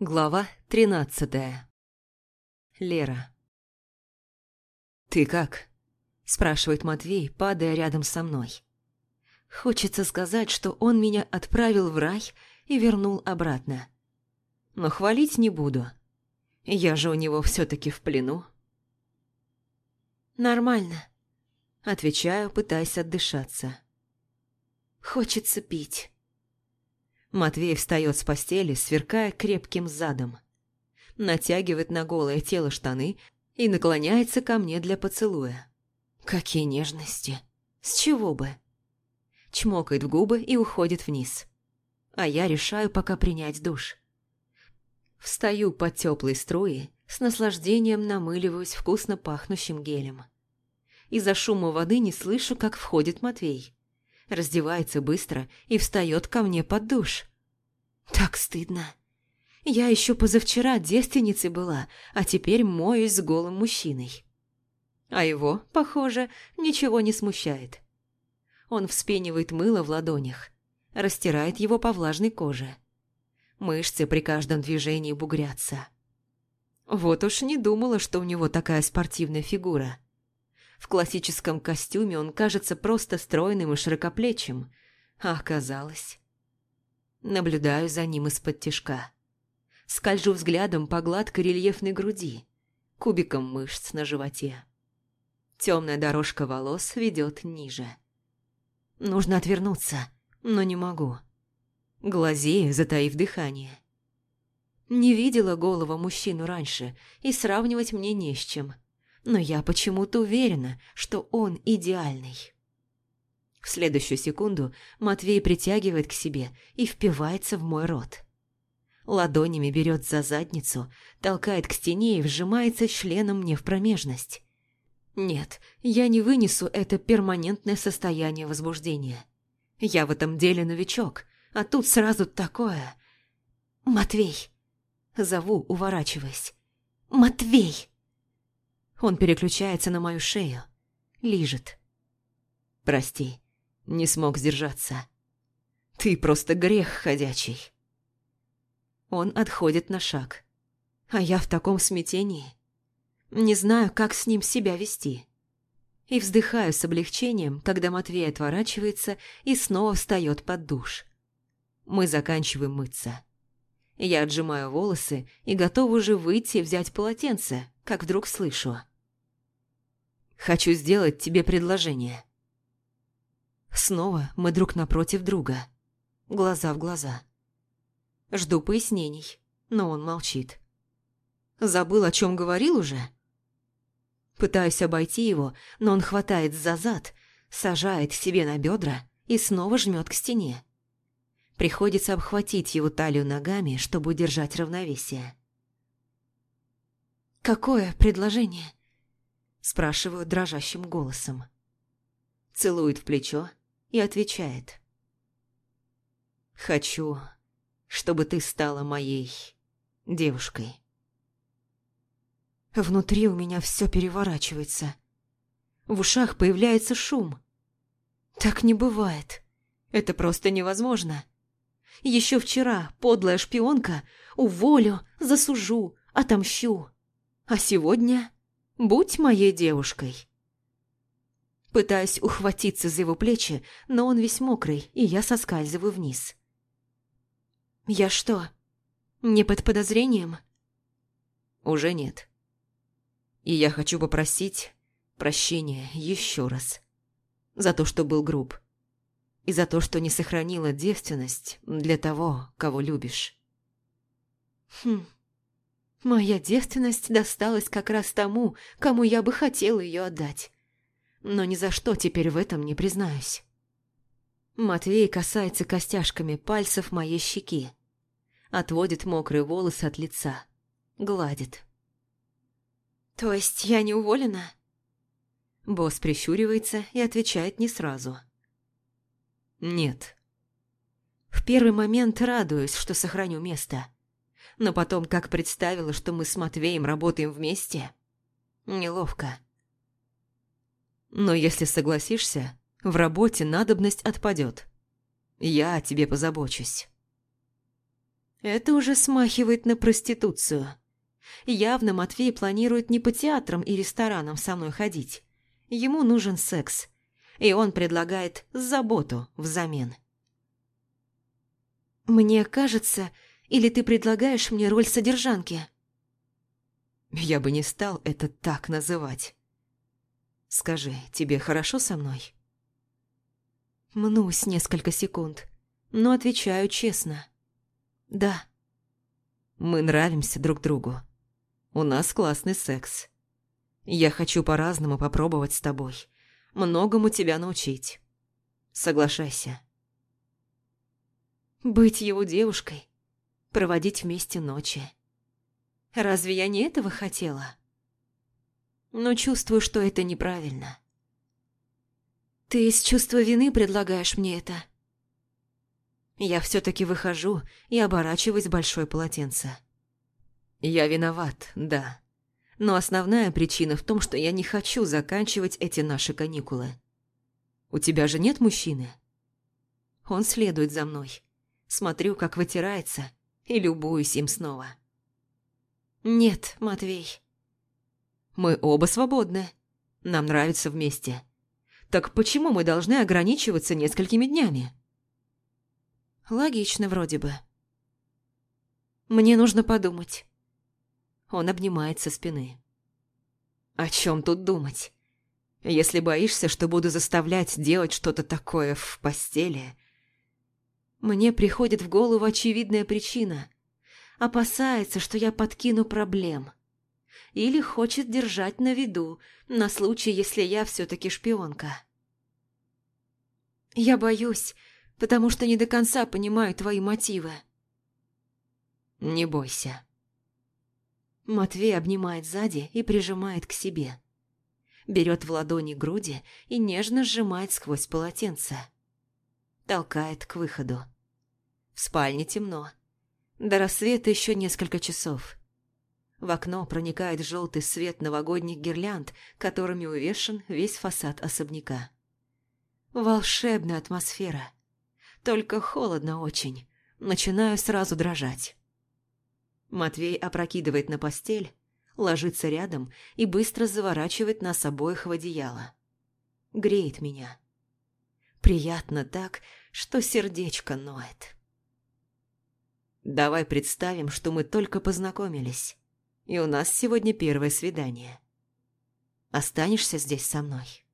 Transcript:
Глава тринадцатая. Лера. «Ты как?» – спрашивает Матвей, падая рядом со мной. Хочется сказать, что он меня отправил в рай и вернул обратно. Но хвалить не буду. Я же у него все-таки в плену. «Нормально», – отвечаю, пытаясь отдышаться. «Хочется пить». Матвей встает с постели, сверкая крепким задом. Натягивает на голое тело штаны и наклоняется ко мне для поцелуя. Какие нежности! С чего бы? Чмокает в губы и уходит вниз. А я решаю пока принять душ. Встаю под теплые струи, с наслаждением намыливаюсь вкусно пахнущим гелем. Из-за шума воды не слышу, как входит Матвей раздевается быстро и встает ко мне под душ. Так стыдно. Я еще позавчера девственницей была, а теперь моюсь с голым мужчиной. А его, похоже, ничего не смущает. Он вспенивает мыло в ладонях, растирает его по влажной коже. Мышцы при каждом движении бугрятся. Вот уж не думала, что у него такая спортивная фигура. В классическом костюме он кажется просто стройным и широкоплечим, а оказалось... Наблюдаю за ним из-под тишка. Скольжу взглядом по гладкой рельефной груди, кубиком мышц на животе. Темная дорожка волос ведет ниже. Нужно отвернуться, но не могу. Глазею, затаив дыхание. Не видела голого мужчину раньше, и сравнивать мне не с чем – но я почему-то уверена, что он идеальный. В следующую секунду Матвей притягивает к себе и впивается в мой рот. Ладонями берет за задницу, толкает к стене и вжимается членом мне в промежность. Нет, я не вынесу это перманентное состояние возбуждения. Я в этом деле новичок, а тут сразу такое... «Матвей!» Зову, уворачиваясь. «Матвей!» Он переключается на мою шею, лижет. «Прости, не смог сдержаться. Ты просто грех ходячий». Он отходит на шаг, а я в таком смятении. Не знаю, как с ним себя вести. И вздыхаю с облегчением, когда Матвей отворачивается и снова встает под душ. Мы заканчиваем мыться. Я отжимаю волосы и готова уже выйти взять полотенце, как вдруг слышу. Хочу сделать тебе предложение. Снова мы друг напротив друга. Глаза в глаза. Жду пояснений, но он молчит. Забыл, о чем говорил уже? Пытаюсь обойти его, но он хватает за зад, сажает себе на бедра и снова жмет к стене. Приходится обхватить его талию ногами, чтобы удержать равновесие. «Какое предложение?» Спрашиваю дрожащим голосом. Целует в плечо и отвечает. «Хочу, чтобы ты стала моей девушкой». Внутри у меня все переворачивается. В ушах появляется шум. Так не бывает. Это просто невозможно. Еще вчера подлая шпионка уволю, засужу, отомщу. А сегодня Будь моей девушкой. Пытаюсь ухватиться за его плечи, но он весь мокрый, и я соскальзываю вниз. «Я что, не под подозрением?» «Уже нет. И я хочу попросить прощения еще раз. За то, что был груб. И за то, что не сохранила девственность для того, кого любишь». «Хм...» Моя девственность досталась как раз тому, кому я бы хотела ее отдать. Но ни за что теперь в этом не признаюсь. Матвей касается костяшками пальцев моей щеки. Отводит мокрые волосы от лица. Гладит. «То есть я не уволена?» Босс прищуривается и отвечает не сразу. «Нет». В первый момент радуюсь, что сохраню место но потом как представила, что мы с Матвеем работаем вместе. Неловко. Но если согласишься, в работе надобность отпадет. Я о тебе позабочусь. Это уже смахивает на проституцию. Явно Матвей планирует не по театрам и ресторанам со мной ходить. Ему нужен секс. И он предлагает заботу взамен. «Мне кажется, или ты предлагаешь мне роль содержанки?» Я бы не стал это так называть. Скажи, тебе хорошо со мной? Мнусь несколько секунд, но отвечаю честно. Да. Мы нравимся друг другу. У нас классный секс. Я хочу по-разному попробовать с тобой. Многому тебя научить. Соглашайся. Быть его девушкой. Проводить вместе ночи. Разве я не этого хотела? Но чувствую, что это неправильно. Ты из чувства вины предлагаешь мне это? Я все-таки выхожу и оборачиваюсь в большое полотенце. Я виноват, да. Но основная причина в том, что я не хочу заканчивать эти наши каникулы. У тебя же нет мужчины? Он следует за мной. Смотрю, как вытирается, и любуюсь им снова. «Нет, Матвей». «Мы оба свободны. Нам нравится вместе. Так почему мы должны ограничиваться несколькими днями?» «Логично вроде бы». «Мне нужно подумать». Он обнимает со спины. «О чем тут думать? Если боишься, что буду заставлять делать что-то такое в постели...» Мне приходит в голову очевидная причина – опасается, что я подкину проблем. Или хочет держать на виду, на случай, если я все-таки шпионка. Я боюсь, потому что не до конца понимаю твои мотивы. Не бойся. Матвей обнимает сзади и прижимает к себе. Берет в ладони груди и нежно сжимает сквозь полотенце. Толкает к выходу. В спальне темно. До рассвета еще несколько часов. В окно проникает желтый свет новогодних гирлянд, которыми увешан весь фасад особняка. Волшебная атмосфера. Только холодно очень. Начинаю сразу дрожать. Матвей опрокидывает на постель, ложится рядом и быстро заворачивает нас обоих в одеяло. Греет меня. Приятно так, что сердечко ноет. Давай представим, что мы только познакомились, и у нас сегодня первое свидание. Останешься здесь со мной?»